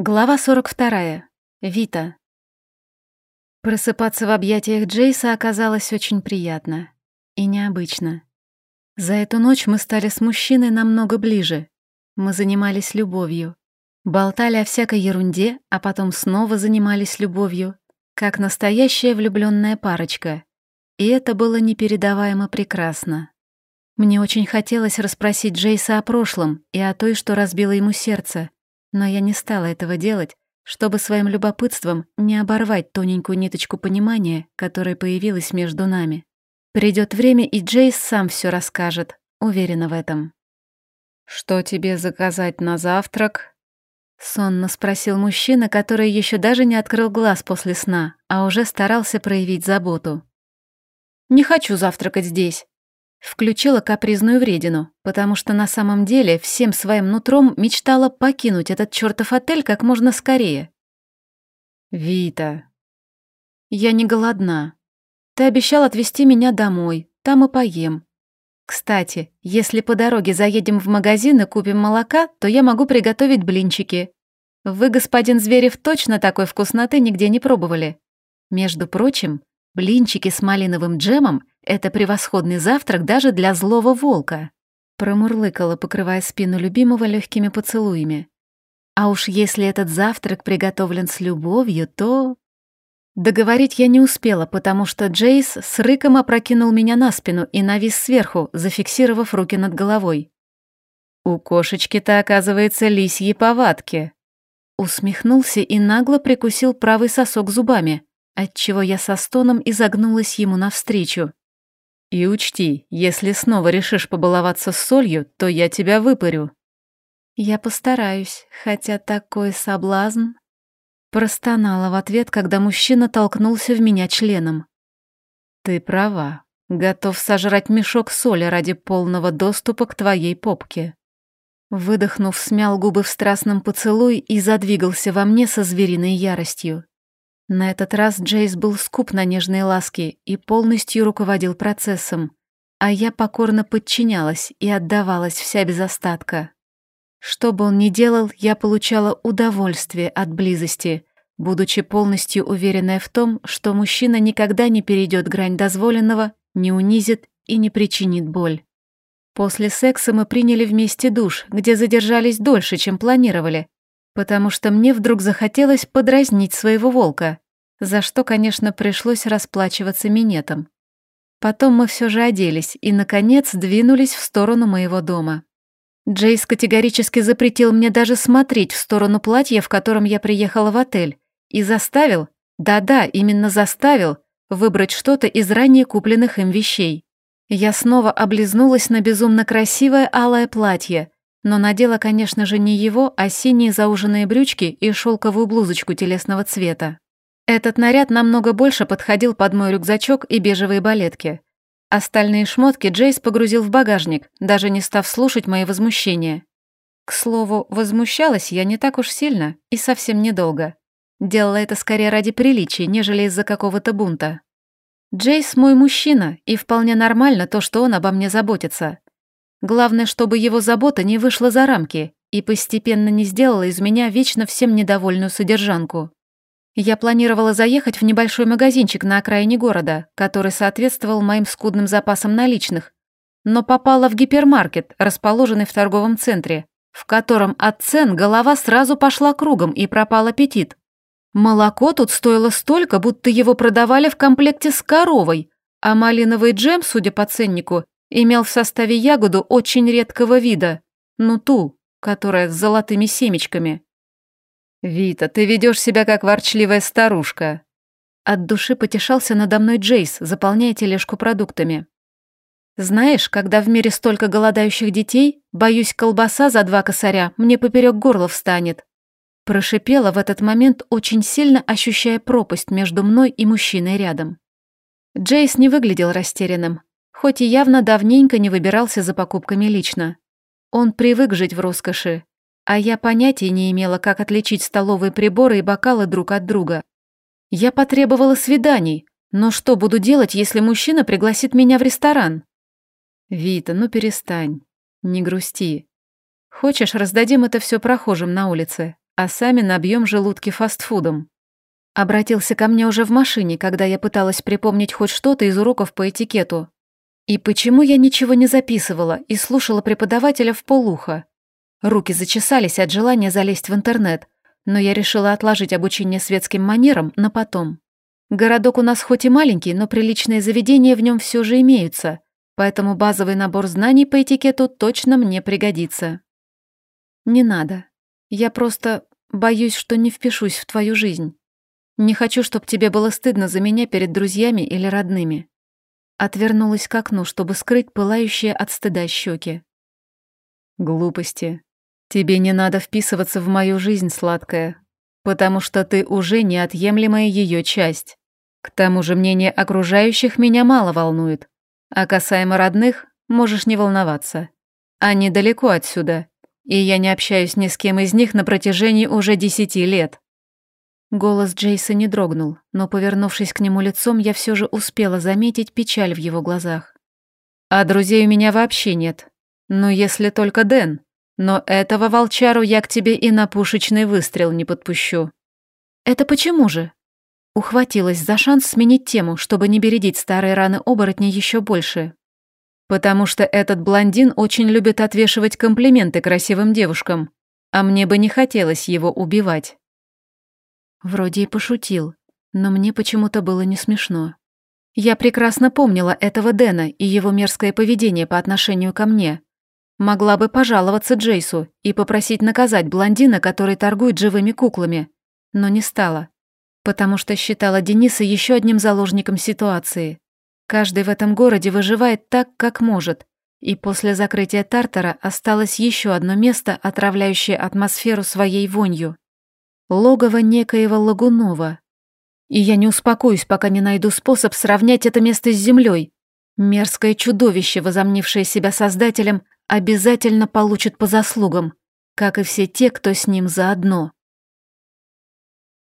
Глава 42. Вита. Просыпаться в объятиях Джейса оказалось очень приятно и необычно. За эту ночь мы стали с мужчиной намного ближе. Мы занимались любовью. Болтали о всякой ерунде, а потом снова занимались любовью, как настоящая влюбленная парочка. И это было непередаваемо прекрасно. Мне очень хотелось расспросить Джейса о прошлом и о той, что разбило ему сердце, но я не стала этого делать, чтобы своим любопытством не оборвать тоненькую ниточку понимания, которая появилась между нами. Придет время, и Джейс сам все расскажет, уверена в этом. «Что тебе заказать на завтрак?» Сонно спросил мужчина, который еще даже не открыл глаз после сна, а уже старался проявить заботу. «Не хочу завтракать здесь», Включила капризную вредину, потому что на самом деле всем своим нутром мечтала покинуть этот чертов отель как можно скорее. «Вита». «Я не голодна. Ты обещал отвезти меня домой, там и поем. Кстати, если по дороге заедем в магазин и купим молока, то я могу приготовить блинчики. Вы, господин Зверев, точно такой вкусноты нигде не пробовали. Между прочим, блинчики с малиновым джемом это превосходный завтрак даже для злого волка. Промурлыкала, покрывая спину любимого легкими поцелуями. А уж если этот завтрак приготовлен с любовью, то... Договорить я не успела, потому что Джейс с рыком опрокинул меня на спину и навис сверху, зафиксировав руки над головой. «У кошечки-то, оказывается, лисьи повадки». Усмехнулся и нагло прикусил правый сосок зубами, отчего я со стоном изогнулась ему навстречу. И учти, если снова решишь побаловаться с солью, то я тебя выпарю». «Я постараюсь, хотя такой соблазн...» Простонала в ответ, когда мужчина толкнулся в меня членом. «Ты права. Готов сожрать мешок соли ради полного доступа к твоей попке». Выдохнув, смял губы в страстном поцелуй и задвигался во мне со звериной яростью. На этот раз Джейс был скуп на нежные ласки и полностью руководил процессом, а я покорно подчинялась и отдавалась вся без остатка. Что бы он ни делал, я получала удовольствие от близости, будучи полностью уверенная в том, что мужчина никогда не перейдет грань дозволенного, не унизит и не причинит боль. После секса мы приняли вместе душ, где задержались дольше, чем планировали, потому что мне вдруг захотелось подразнить своего волка, за что, конечно, пришлось расплачиваться минетом. Потом мы все же оделись и, наконец, двинулись в сторону моего дома. Джейс категорически запретил мне даже смотреть в сторону платья, в котором я приехала в отель, и заставил, да-да, именно заставил, выбрать что-то из ранее купленных им вещей. Я снова облизнулась на безумно красивое алое платье, но надела, конечно же, не его, а синие зауженные брючки и шелковую блузочку телесного цвета. Этот наряд намного больше подходил под мой рюкзачок и бежевые балетки. Остальные шмотки Джейс погрузил в багажник, даже не став слушать мои возмущения. К слову, возмущалась я не так уж сильно и совсем недолго. Делала это скорее ради приличия, нежели из-за какого-то бунта. Джейс мой мужчина, и вполне нормально то, что он обо мне заботится. Главное, чтобы его забота не вышла за рамки и постепенно не сделала из меня вечно всем недовольную содержанку. Я планировала заехать в небольшой магазинчик на окраине города, который соответствовал моим скудным запасам наличных, но попала в гипермаркет, расположенный в торговом центре, в котором от цен голова сразу пошла кругом и пропал аппетит. Молоко тут стоило столько, будто его продавали в комплекте с коровой, а малиновый джем, судя по ценнику, имел в составе ягоду очень редкого вида, ну ту, которая с золотыми семечками. «Вита, ты ведешь себя как ворчливая старушка». От души потешался надо мной Джейс, заполняя тележку продуктами. «Знаешь, когда в мире столько голодающих детей, боюсь, колбаса за два косаря мне поперек горла встанет». Прошипела в этот момент, очень сильно ощущая пропасть между мной и мужчиной рядом. Джейс не выглядел растерянным, хоть и явно давненько не выбирался за покупками лично. Он привык жить в роскоши, а я понятия не имела, как отличить столовые приборы и бокалы друг от друга. Я потребовала свиданий, но что буду делать, если мужчина пригласит меня в ресторан? Вита, ну перестань, не грусти. Хочешь, раздадим это все прохожим на улице? а сами набьем желудки фастфудом. Обратился ко мне уже в машине, когда я пыталась припомнить хоть что-то из уроков по этикету. И почему я ничего не записывала и слушала преподавателя в полуха? Руки зачесались от желания залезть в интернет, но я решила отложить обучение светским манерам на потом. Городок у нас хоть и маленький, но приличные заведения в нем все же имеются, поэтому базовый набор знаний по этикету точно мне пригодится. Не надо. Я просто боюсь, что не впишусь в твою жизнь. Не хочу, чтобы тебе было стыдно за меня перед друзьями или родными. Отвернулась к окну, чтобы скрыть пылающие от стыда щеки. Глупости. Тебе не надо вписываться в мою жизнь, сладкая, потому что ты уже неотъемлемая ее часть. К тому же мнение окружающих меня мало волнует, а касаемо родных можешь не волноваться. Они далеко отсюда, и я не общаюсь ни с кем из них на протяжении уже десяти лет. Голос Джейса не дрогнул, но, повернувшись к нему лицом, я все же успела заметить печаль в его глазах. «А друзей у меня вообще нет. Ну, если только Дэн. Но этого волчару я к тебе и на пушечный выстрел не подпущу». «Это почему же?» Ухватилась за шанс сменить тему, чтобы не бередить старые раны оборотня еще больше. «Потому что этот блондин очень любит отвешивать комплименты красивым девушкам, а мне бы не хотелось его убивать». Вроде и пошутил, но мне почему-то было не смешно. Я прекрасно помнила этого Дэна и его мерзкое поведение по отношению ко мне. Могла бы пожаловаться Джейсу и попросить наказать блондина, который торгует живыми куклами, но не стала, потому что считала Дениса еще одним заложником ситуации. Каждый в этом городе выживает так, как может, и после закрытия Тартара осталось еще одно место, отравляющее атмосферу своей вонью логово некоего Лагунова. И я не успокоюсь, пока не найду способ сравнять это место с землей. Мерзкое чудовище, возомнившее себя создателем, обязательно получит по заслугам, как и все те, кто с ним заодно.